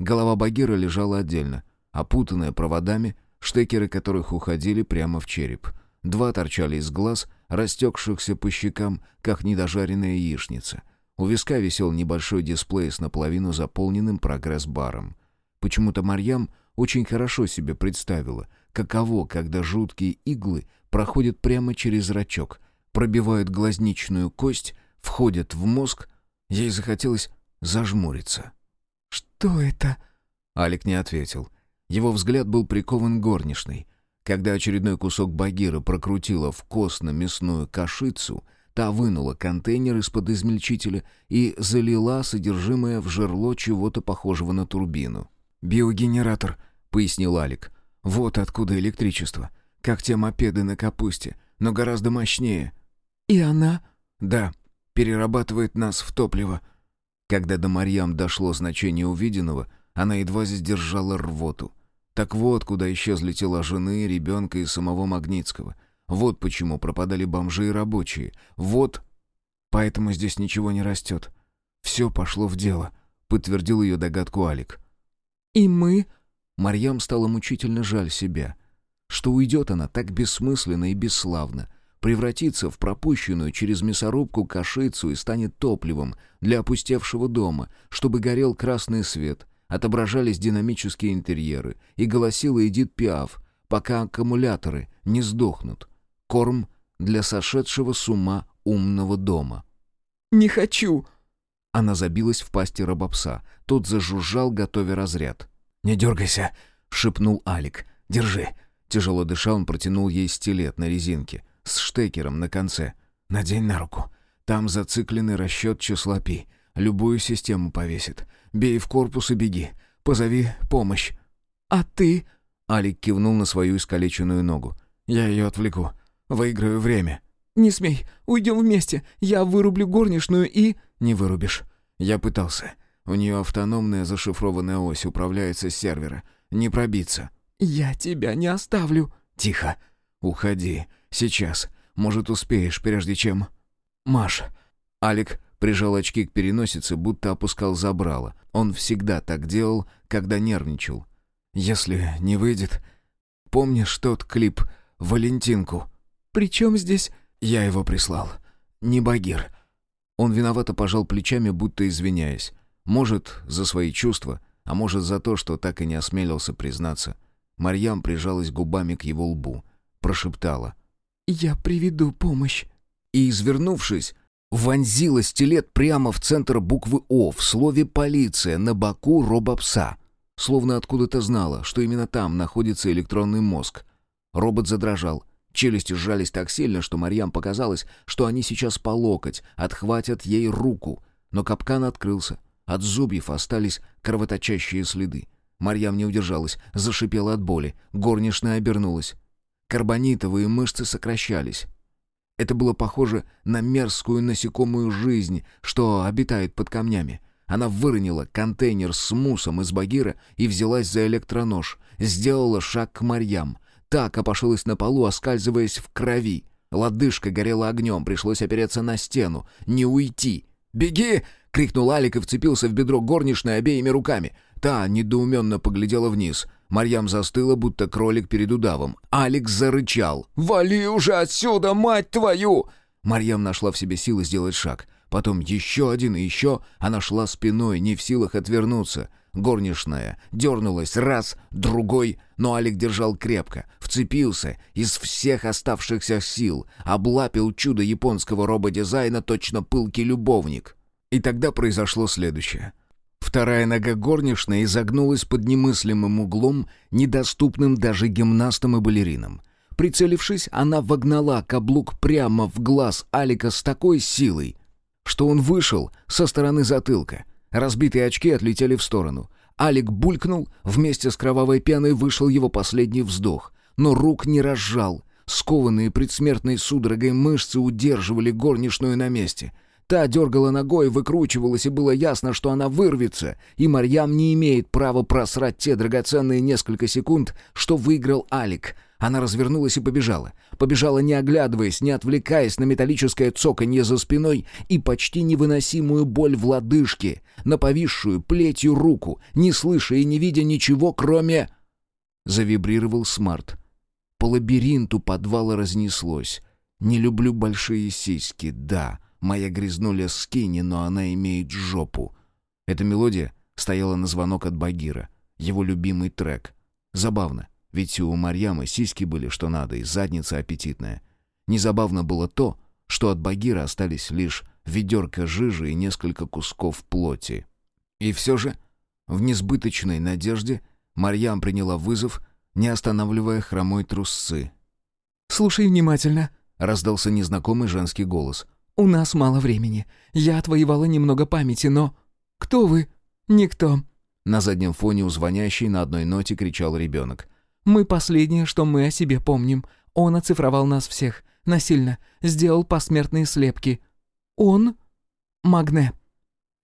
Speaker 1: Голова Багира лежала отдельно, опутанная проводами, штекеры которых уходили прямо в череп. Два торчали из глаз, растекшихся по щекам, как недожаренная яичница. У виска висел небольшой дисплей с наполовину заполненным прогресс-баром. Почему-то Марьям очень хорошо себе представила, каково, когда жуткие иглы проходят прямо через зрачок, пробивают глазничную кость, входят в мозг. Ей захотелось зажмуриться.
Speaker 3: «Что это?»
Speaker 1: Алик не ответил. Его взгляд был прикован горничной. Когда очередной кусок багира прокрутила в косно-мясную кашицу, та вынула контейнер из-под измельчителя и залила содержимое в жерло чего-то похожего на турбину.
Speaker 2: «Биогенератор», — пояснил Алик. «Вот откуда электричество. Как те мопеды на капусте, но гораздо мощнее».
Speaker 3: «И она?»
Speaker 2: «Да, перерабатывает нас в топливо».
Speaker 1: Когда до Марьям дошло значение увиденного, она едва сдержала рвоту. Так вот, куда исчезли тела жены, ребенка и самого Магнитского. Вот почему пропадали бомжи и рабочие. Вот...
Speaker 2: Поэтому здесь ничего не растет. Все пошло в дело, подтвердил ее догадку Алик.
Speaker 3: И мы...
Speaker 1: Марьям стало мучительно жаль себя. Что уйдет она так бессмысленно и бесславно, превратится в пропущенную через мясорубку кашицу и станет топливом для опустевшего дома, чтобы горел красный свет — отображались динамические интерьеры, и голосила Эдит Пиаф, пока аккумуляторы не сдохнут. Корм для сошедшего с ума умного дома.
Speaker 3: «Не хочу!»
Speaker 1: Она забилась в пасти робопса. Тот зажужжал, готовя разряд.
Speaker 2: «Не дергайся!» — шепнул Алик. «Держи!» Тяжело дыша, он протянул ей стилет на резинке с штекером на конце. «Надень на руку. Там зацикленный расчет числа пи. Любую систему повесит. Бей в корпус и беги. Позови помощь».
Speaker 3: «А ты?»
Speaker 2: Алик кивнул на свою искалеченную ногу. «Я ее отвлеку. Выиграю время».
Speaker 3: «Не смей. Уйдем вместе. Я вырублю горничную и...»
Speaker 2: «Не вырубишь. Я пытался. У нее автономная зашифрованная ось управляется с сервера. Не пробиться».
Speaker 3: «Я тебя не оставлю».
Speaker 2: «Тихо. Уходи. Сейчас. Может, успеешь, прежде чем...» «Маш». Алик Прижал очки к переносице, будто опускал забрало. Он всегда так делал, когда нервничал. «Если не выйдет...» «Помнишь тот клип «Валентинку»?»
Speaker 3: «При чем здесь...»
Speaker 2: «Я его прислал. Не Багир». Он виновато пожал плечами, будто извиняясь. Может, за свои чувства, а может, за то, что так и не осмелился признаться. Марьям прижалась губами к его лбу. Прошептала.
Speaker 3: «Я приведу помощь».
Speaker 1: И, извернувшись, вонзила стилет прямо в центр буквы «О» в слове «полиция» на боку робопса. Словно откуда-то знала, что именно там находится электронный мозг. Робот задрожал. Челюсти сжались так сильно, что Марьям показалось, что они сейчас по локоть отхватят ей руку. Но капкан открылся. От зубьев остались кровоточащие следы. Марьям не удержалась, зашипела от боли. Горничная обернулась. Карбонитовые мышцы сокращались. Это было похоже на мерзкую насекомую жизнь, что обитает под камнями. Она выронила контейнер с мусом из багира и взялась за электронож. Сделала шаг к Марьям. Так опошилась на полу, оскальзываясь в крови. Лодыжка горела огнем, пришлось опереться на стену. Не уйти. «Беги!» — крикнул Алик и вцепился в бедро горничной обеими руками. Та недоуменно поглядела вниз — Марьям застыла, будто кролик перед удавом. Алекс зарычал. «Вали уже отсюда, мать твою!» Марьям нашла в себе силы сделать шаг. Потом еще один и еще. Она шла спиной, не в силах отвернуться. Горничная дернулась раз, другой, но Алик держал крепко, вцепился из всех оставшихся сил, облапил чудо японского рободизайна точно пылкий любовник. И тогда произошло следующее. Вторая нога горничной изогнулась под немыслимым углом, недоступным даже гимнастам и балеринам. Прицелившись, она вогнала каблук прямо в глаз Алика с такой силой, что он вышел со стороны затылка. Разбитые очки отлетели в сторону. Алик булькнул, вместе с кровавой пеной вышел его последний вздох. Но рук не разжал.
Speaker 2: Скованные предсмертной судорогой мышцы удерживали горничную на месте. Та дергала ногой, выкручивалась, и было ясно, что она вырвется, и Марьям не имеет права просрать те драгоценные несколько секунд, что выиграл Алик — она развернулась и побежала. Побежала, не оглядываясь, не отвлекаясь на металлическое цоканье за спиной и почти невыносимую боль в лодыжке, на повисшую плетью руку, не слыша и не видя ничего, кроме... Завибрировал смарт. По лабиринту подвала разнеслось. «Не люблю большие сиськи, да. Моя грязнуля скини, но она имеет жопу». Эта мелодия стояла на звонок от Багира. Его любимый трек. Забавно. Ведь у Марьямы сиськи были что надо, и задница аппетитная. Незабавно было то, что от Багира остались лишь ведерко жижи и несколько кусков плоти. И все же, в несбыточной надежде, Марьям приняла вызов, не останавливая хромой трусцы.
Speaker 3: «Слушай внимательно», — раздался незнакомый женский голос. «У нас мало времени. Я отвоевала немного памяти, но... Кто вы? Никто».
Speaker 2: На заднем фоне у звонящей на одной ноте кричал ребенок.
Speaker 3: Мы последнее, что мы о себе помним. Он оцифровал нас всех. Насильно. Сделал посмертные слепки. Он? Магне».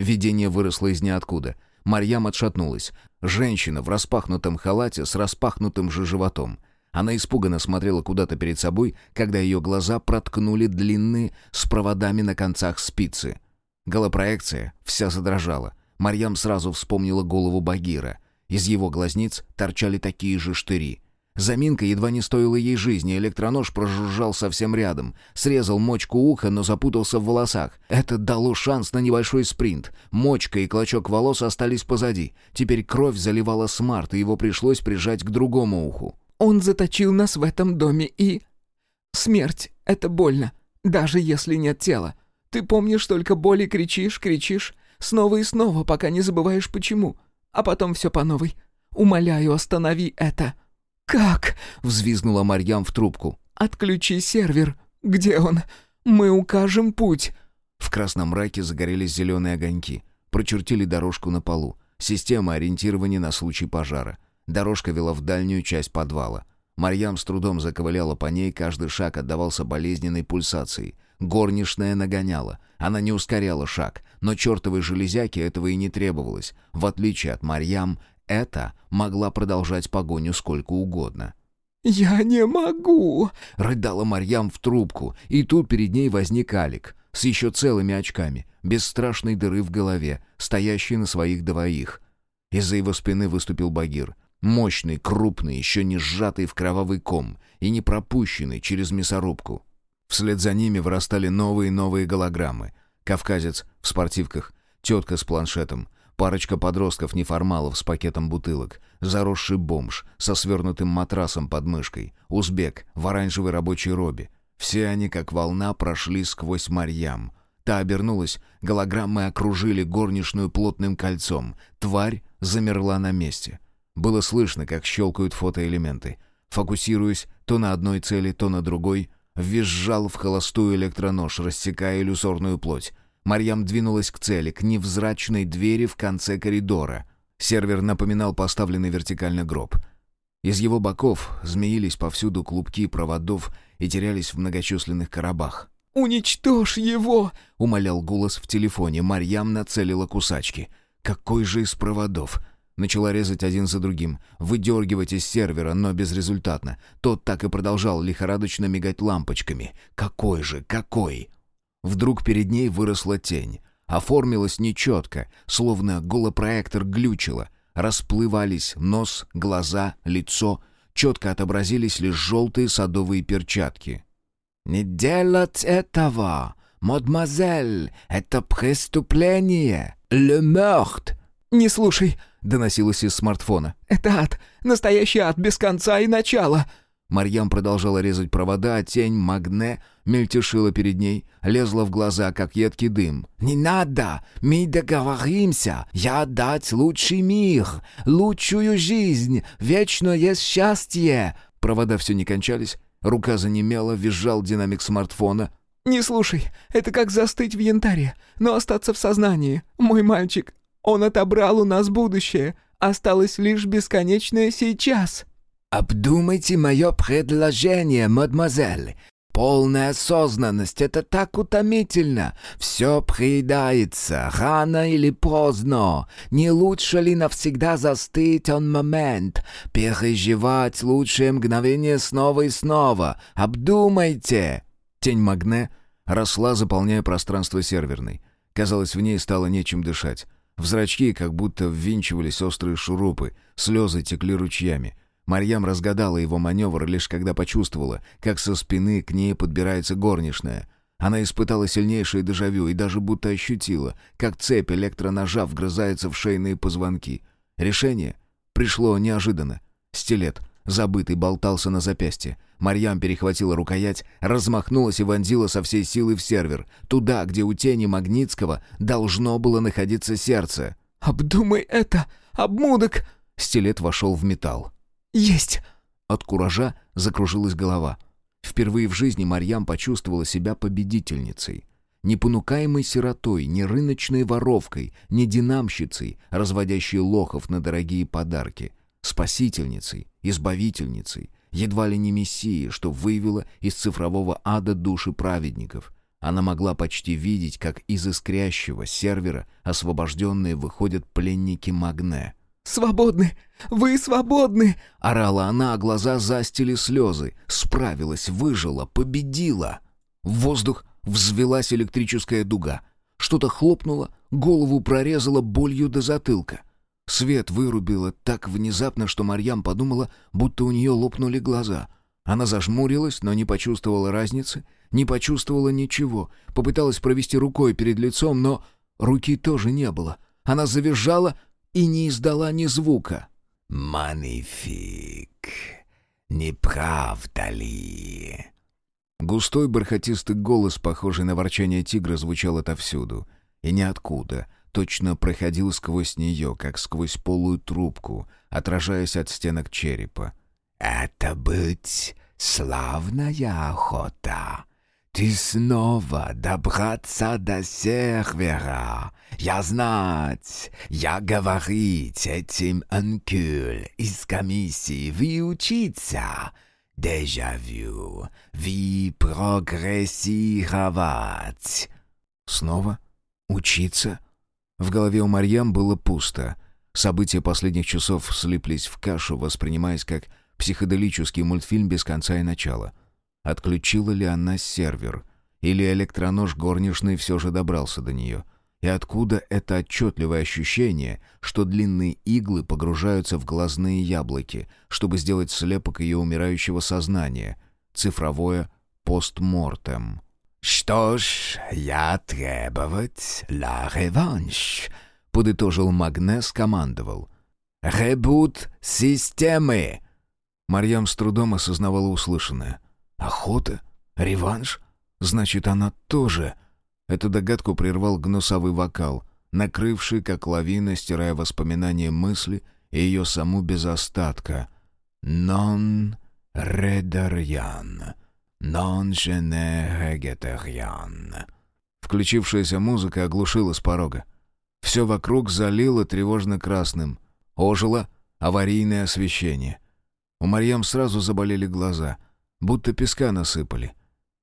Speaker 2: Видение выросло из ниоткуда. Марьям отшатнулась. Женщина в распахнутом халате с распахнутым же животом. Она испуганно смотрела куда-то перед собой, когда ее глаза проткнули длинные с проводами на концах спицы. Голопроекция вся задрожала. Марьям сразу вспомнила голову Багира. Из его глазниц торчали такие же штыри. Заминка едва не стоила ей жизни, электронож прожужжал совсем рядом. Срезал мочку уха, но запутался в волосах. Это дало шанс на небольшой спринт. Мочка и клочок волос остались позади. Теперь кровь заливала смарт, и его пришлось прижать к другому уху.
Speaker 3: «Он заточил нас в этом доме и...» «Смерть — это больно, даже если нет тела. Ты помнишь только боль и кричишь, кричишь, снова и снова, пока не забываешь почему а потом все по новой. Умоляю, останови это». «Как?» — взвизгнула Марьям в трубку. «Отключи сервер. Где он? Мы укажем путь».
Speaker 2: В красном мраке загорелись зеленые огоньки. Прочертили дорожку на полу. Система ориентирования на случай пожара. Дорожка вела в дальнюю часть подвала. Марьям с трудом заковыляла по ней, каждый шаг отдавался болезненной пульсацией. Горничная нагоняла. Она не ускоряла шаг, но чертовой железяке этого и не требовалось. В отличие от Марьям, это могла продолжать погоню сколько угодно.
Speaker 3: «Я не могу!»
Speaker 2: — рыдала Марьям в трубку, и тут перед ней возник Алик с еще целыми очками, без страшной дыры в голове, стоящий на своих двоих. Из-за его спины выступил Багир. Мощный, крупный, еще не сжатый в кровавый ком и не пропущенный через мясорубку. Вслед за ними вырастали новые и новые голограммы. Кавказец в спортивках, тетка с планшетом, парочка подростков-неформалов с пакетом бутылок, заросший бомж со свернутым матрасом под мышкой, узбек в оранжевой рабочей робе. Все они, как волна, прошли сквозь Марьям. Та обернулась, голограммы окружили горничную плотным кольцом. Тварь замерла на месте. Было слышно, как щелкают фотоэлементы. Фокусируясь то на одной цели, то на другой, Визжал в холостую электронож, рассекая иллюзорную плоть. Марьям двинулась к цели, к невзрачной двери в конце коридора. Сервер напоминал поставленный вертикально гроб. Из его боков змеились повсюду клубки проводов и терялись в многочисленных коробах.
Speaker 3: «Уничтожь его!»
Speaker 2: — умолял голос в телефоне. Марьям нацелила кусачки. «Какой же из проводов?» Начала резать один за другим, выдергивать из сервера, но безрезультатно. Тот так и продолжал лихорадочно мигать лампочками. «Какой же, какой!» Вдруг перед ней выросла тень. Оформилась нечетко, словно голопроектор глючило. Расплывались нос, глаза, лицо. Четко отобразились лишь желтые садовые перчатки. «Не делать этого, мадемуазель! Это преступление! Le meurtre!»
Speaker 3: «Не слушай!»
Speaker 2: доносилось из смартфона.
Speaker 3: «Это ад! Настоящий ад без конца и начала!»
Speaker 2: Марьям продолжала резать провода, а тень Магне мельтешила перед ней, лезла в глаза, как едкий дым. «Не надо! Мы договоримся! Я дать лучший мир, лучшую жизнь, вечное счастье!» Провода все не кончались, рука занемела, визжал динамик смартфона.
Speaker 3: «Не слушай, это как застыть в янтаре, но остаться в сознании. Мой мальчик, он отобрал у нас будущее. Осталось лишь бесконечное сейчас».
Speaker 2: «Обдумайте мое предложение, мадемуазель. Полная осознанность — это так утомительно. Все приедается, рано или поздно. Не лучше ли навсегда застыть он момент, переживать лучшее мгновение снова и снова? Обдумайте!»
Speaker 1: Тень Магне росла, заполняя пространство серверной. Казалось, в ней стало нечем дышать. В зрачки как будто ввинчивались острые шурупы, слезы текли ручьями. Марьям разгадала его маневр лишь когда почувствовала, как со спины к ней подбирается горничная. Она испытала сильнейшее дежавю и даже будто ощутила, как цепь электроножа вгрызается в шейные позвонки. Решение пришло неожиданно. Стилет, забытый, болтался на запястье. Марьям перехватила рукоять, размахнулась и вонзила со всей силы в сервер, туда, где у тени Магнитского должно было находиться сердце.
Speaker 3: «Обдумай это, обмудок!»
Speaker 1: Стилет вошел в металл.
Speaker 3: «Есть!»
Speaker 1: От куража закружилась голова. Впервые в жизни Марьям почувствовала себя победительницей. Не понукаемой сиротой, не рыночной воровкой, не динамщицей, разводящей лохов на дорогие подарки. Спасительницей, избавительницей, едва ли не мессией, что вывела из цифрового ада души праведников. Она могла почти видеть, как из искрящего сервера освобожденные выходят пленники Магне —
Speaker 3: «Свободны! Вы свободны!»
Speaker 1: — орала она, а глаза застили слезы. Справилась, выжила, победила. В воздух взвелась электрическая дуга. Что-то хлопнуло, голову прорезало болью до затылка. Свет вырубило так внезапно, что Марьям подумала, будто у нее лопнули глаза. Она зажмурилась, но не почувствовала разницы, не почувствовала ничего. Попыталась провести рукой перед лицом, но руки тоже не было. Она завизжала, и не издала ни звука.
Speaker 2: «Манифик! Не правда ли?»
Speaker 1: Густой бархатистый голос, похожий на ворчание тигра, звучал отовсюду. И ниоткуда. Точно проходил сквозь нее, как сквозь полую трубку, отражаясь от стенок черепа.
Speaker 2: «Это быть славная охота!» «Ты снова добраться до сервера. Я знать, я говорить этим анкюль из комиссии, вы учиться. Дежавю, вы прогрессировать».
Speaker 1: «Снова? Учиться?» В голове у Марьям было пусто. События последних часов слиплись в кашу, воспринимаясь как психоделический мультфильм без конца и начала — Отключила ли она сервер? Или электронож горничной все же добрался до нее? И откуда это отчетливое ощущение, что длинные иглы погружаются в глазные яблоки, чтобы сделать слепок ее умирающего сознания? Цифровое постмортем.
Speaker 2: «Что ж, я требовать ла реванш», — подытожил Магне, скомандовал. «Ребут системы!»
Speaker 1: Марьям с трудом осознавала услышанное. Охота? Реванш? Значит, она тоже... Эту догадку прервал гнусавый вокал, накрывший, как лавина, стирая воспоминания мысли и ее саму без остатка. «Нон редарьян, нон жене регетарьян». Включившаяся музыка оглушила с порога. Все вокруг залило тревожно-красным. Ожило аварийное освещение. У Марьям сразу заболели глаза — Будто песка насыпали.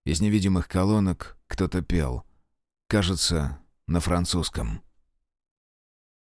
Speaker 1: Из невидимых колонок кто-то пел. Кажется, на французском.